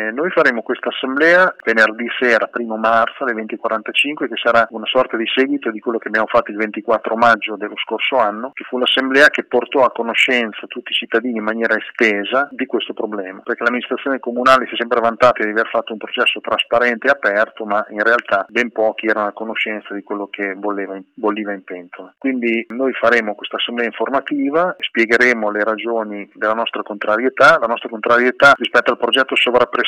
Eh, noi faremo questa assemblea venerdì sera, primo marzo alle 20.45, che sarà una sorta di seguito di quello che abbiamo fatto il 24 maggio dello scorso anno, che fu l'assemblea che portò a conoscenza tutti i cittadini in maniera estesa di questo problema, perché l'amministrazione comunale si è sempre vantata di aver fatto un processo trasparente e aperto, ma in realtà ben pochi erano a conoscenza di quello che bolleva bolliva in pentola. Quindi noi faremo questa assemblea informativa, spiegheremo le ragioni della nostra contrarietà, la nostra contrarietà rispetto al progetto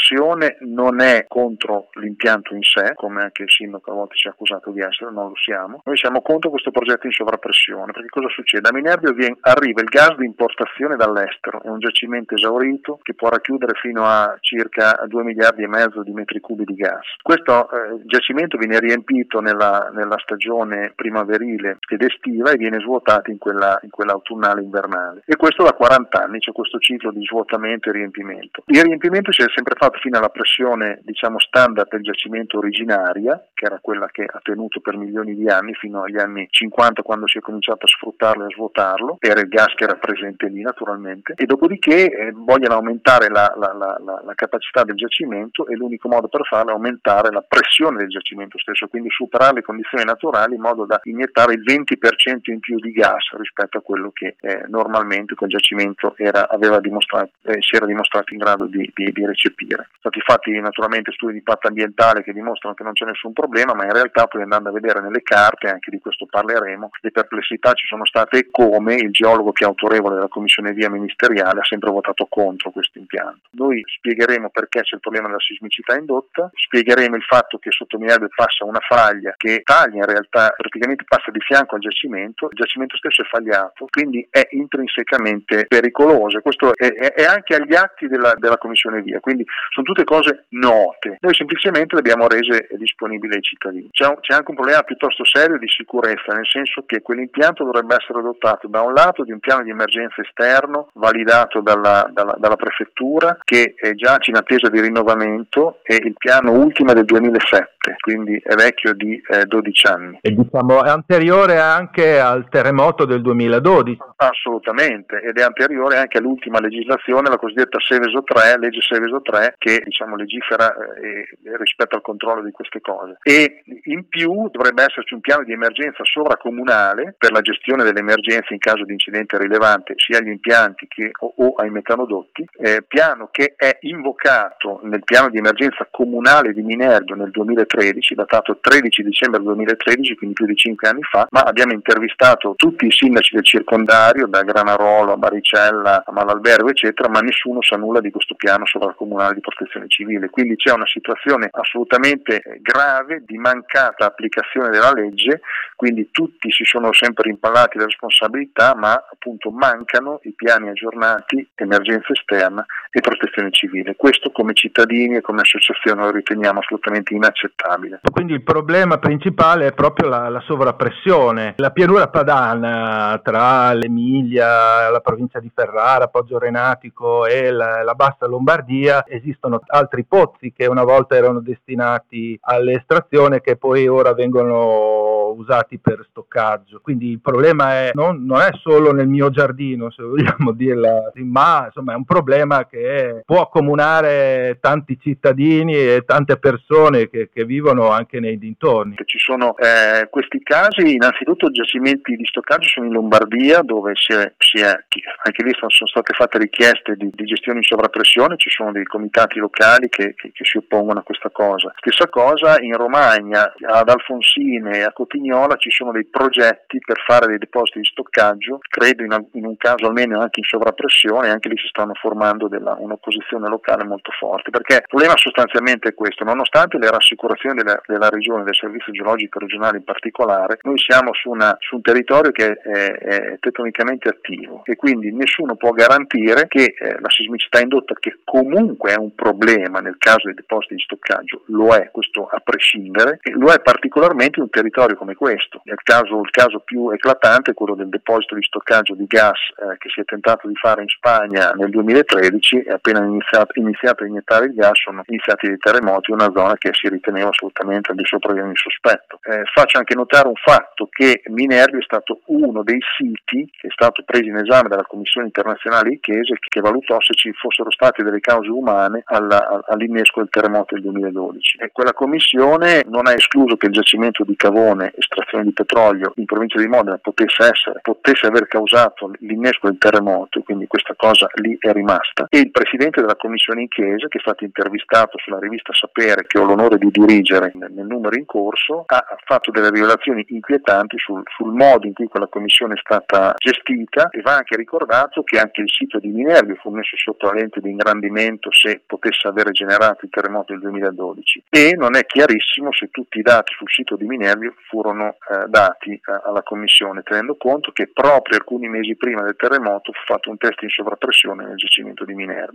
sovrappressione non è contro l'impianto in sé, come anche il sindaco a volte ci ha accusato di essere, non lo siamo, noi siamo contro questo progetto in sovrappressione, perché cosa succede? A Minerbio viene, arriva il gas di importazione dall'estero, è un giacimento esaurito che può racchiudere fino a circa 2 miliardi e mezzo di metri cubi di gas. Questo eh, giacimento viene riempito nella, nella, stagione primaverile ed estiva e viene svuotato in quella, in quella autunnale invernale. E questo da 40 anni, c'è questo ciclo di svuotamento e riempimento. Il riempimento si è sempre fatto fino alla pressione diciamo, standard del giacimento originaria, che era quella che ha tenuto per milioni di anni, fino agli anni 50 quando si è cominciato a sfruttarlo e a svuotarlo, era il gas che era presente lì naturalmente, e dopodiché eh, vogliono aumentare la, la, la, la, capacità del giacimento e l'unico modo per farlo è aumentare la pressione del giacimento stesso, quindi superare le condizioni naturali in modo da iniettare il 20% in più di gas rispetto a quello che eh, normalmente quel giacimento era, eh, si era dimostrato in grado di, di, di recepire. Sono stati fatti naturalmente studi di impatto ambientale che dimostrano che non c'è nessun problema, ma in realtà poi andando a vedere nelle carte, anche di questo parleremo, le perplessità ci sono state come il geologo più autorevole della commissione via ministeriale ha sempre votato contro questo impianto. Noi spiegheremo perché c'è il problema della sismicità indotta, spiegheremo il fatto che sotto Minerve passa una faglia che taglia in realtà, praticamente passa di fianco al giacimento, il giacimento stesso è fagliato, quindi è intrinsecamente pericoloso. Questo è, è, è anche agli atti della, della commissione via, quindi sono tutte cose note. Noi semplicemente le abbiamo rese disponibili ai cittadini. C'è, c'è anche un problema piuttosto serio di sicurezza, nel senso che quell'impianto dovrebbe essere dotato da un lato di un piano di emergenza esterno validato dalla, dalla, dalla prefettura che è già in attesa di rinnovamento e il piano ultimo è del 2007, quindi è vecchio di eh, 12 anni. E diciamo è anteriore anche al terremoto del 2012. Assolutamente, ed è anteriore anche all'ultima legislazione, la cosiddetta Seveso 3, legge Seveso 3, che diciamo, legifera eh, rispetto al controllo di queste cose. E in più dovrebbe esserci un piano di emergenza sovracomunale per la gestione delle emergenze in caso di incidente rilevante sia agli impianti che, o, o, ai metanodotti, eh, piano che è invocato nel piano di emergenza comunale di Minervio nel 2013, datato 13 dicembre 2013, quindi più di 5 anni fa, ma abbiamo intervistato tutti i sindaci del circondario, da Granarolo a Baricella a Malalbergo, eccetera, ma nessuno sa nulla di questo piano sovracomunale di protezione civile. Quindi c'è una situazione assolutamente grave di mancata applicazione della legge, quindi tutti si sono sempre impallati le responsabilità, ma appunto mancano i piani aggiornati, emergenza esterna e protezione civile. Questo come cittadini e come associazione lo riteniamo assolutamente inaccettabile. Quindi il problema principale è proprio la, la sovrappressione. La pianura padana tra l'Emilia, la provincia di Ferrara, Poggio Renatico e la, la bassa Lombardia esistono altri pozzi che una volta erano destinati all'estrazione che poi ora vengono usati per stoccaggio. Quindi il problema è, non, non, è solo nel mio giardino, se vogliamo dirla, ma insomma è un problema che può accomunare tanti cittadini e tante persone che, che vivono anche nei dintorni. Ci sono eh, questi casi, innanzitutto giacimenti di stoccaggio sono in Lombardia dove si è, si è, anche lì sono, state fatte richieste di, di, gestione in sovrappressione, ci sono dei comitati locali che, che, che si oppongono a questa cosa. Stessa cosa in Romagna, ad Alfonsine e a Cotigny Vignola ci sono dei progetti per fare dei depositi di stoccaggio, credo in, in un caso almeno anche in sovrappressione, anche lì si stanno formando della, un'opposizione locale molto forte, perché il problema sostanzialmente è questo, nonostante le rassicurazioni della, della regione, del servizio geologico regionale in particolare, noi siamo su, una, su un territorio che è, è, tettonicamente attivo e quindi nessuno può garantire che eh, la sismicità indotta, che comunque è un problema nel caso dei depositi di stoccaggio, lo è, questo a prescindere, e lo è particolarmente in un territorio come questo. Caso, il caso, più eclatante è quello del deposito di stoccaggio di gas eh, che si è tentato di fare in Spagna nel 2013 e appena iniziato, iniziato a iniettare il gas sono iniziati dei terremoti in una zona che si riteneva assolutamente al di sopra di ogni sospetto. Eh, faccio anche notare un fatto che Minervi è stato uno dei siti che è stato preso in esame dalla Commissione internazionale Ichese che valutò se ci fossero state delle cause umane all'innesco del terremoto del 2012. E quella commissione non ha escluso che il giacimento di cavone, estrazione di petrolio in provincia di Modena potesse essere, potesse aver causato l'innesco del terremoto, quindi questa cosa lì è rimasta. E il presidente della commissione in chiesa, che è stato intervistato sulla rivista Sapere, che ho l'onore di dirigere nel, nel numero in corso, ha fatto delle rivelazioni inquietanti sul, sul modo in cui quella commissione è stata gestita e va anche ricordato che anche il sito di Minervio fu messo sotto la lente di ingrandimento se potesse avere generato il terremoto del 2012 e non è chiarissimo se tutti i dati sul sito di Minervio furono eh, dati eh, alla commissione, tenendo conto che proprio alcuni mesi prima del terremoto fu fatto un test in sovrappressione nel giacimento di Minervio.